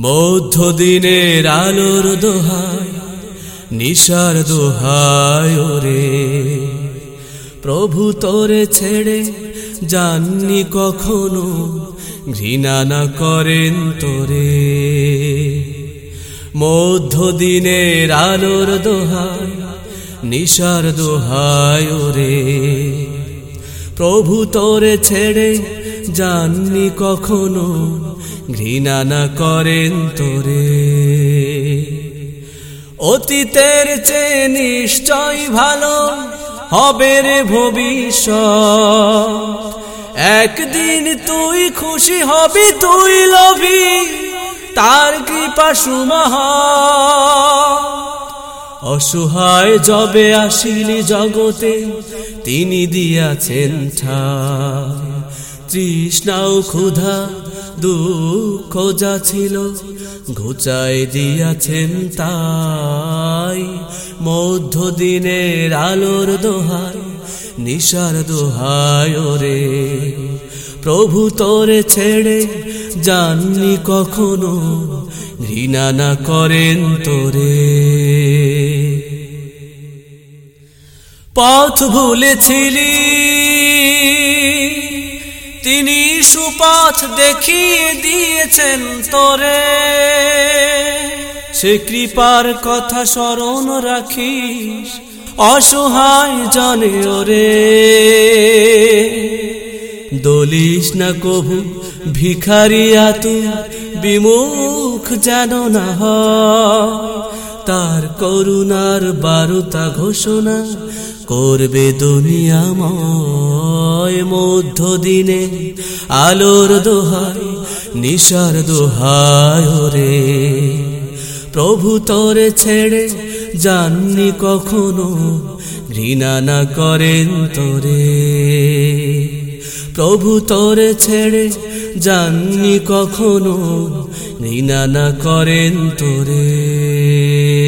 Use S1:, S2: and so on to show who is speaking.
S1: মধ্যদিনের আলোর দোহায়, নিশার দোহায় রে প্রভু তোরে ছেড়ে জাননি কখনো, ঘৃণা না করেন তোরে। মধ্যদিনের আলোর দোহায়, নিশার দোহায় রে প্রভু তোরে ছেড়ে জাননি কখনো, ঘৃণা না করেন তোরে। অতীতের চেয়ে নিশ্চয় ভালো হবে রে ভবিষ্যৎ। একদিন তুই খুশি হবি, তুই লবি তার কৃপা সুমহ অসহায় যবে আসিলি জগতে, তিনি দিয়াছেন ঠাই। তৃষ্ণাও ক্ষুধা, দুঃখ যা ছিল, ঘুচাই দিয়াছেন তাই। মধ্যদিনের আলোর দোহাই, নিশার দোহায় রে প্রভু তোরে ছেড়ে জাননি কখনো, ঘৃণা না করেন তোরে। পথ ভুলেছিলি তিনি সুপথ দেখিয়ে দিয়েছেন তোরে। সে কৃপার কথা স্মরণ রাখিস, অসহায় জনে ওরে। দলিস না কভু ভিখারিয়া তু বিমুখ যেন না তার করুণার বারুতা ঘোষণা করবে দুনিয়াময় মধ্য দিনে, আলোর দোহাই নিশার দোহায় রে প্রভু তোরে ছেড়ে জাননি কখনো, ঘৃণা না করেন তোরে। প্রভু তোরে ছেড়ে জাননি কখনো, ঘৃণা না করেন তোরে।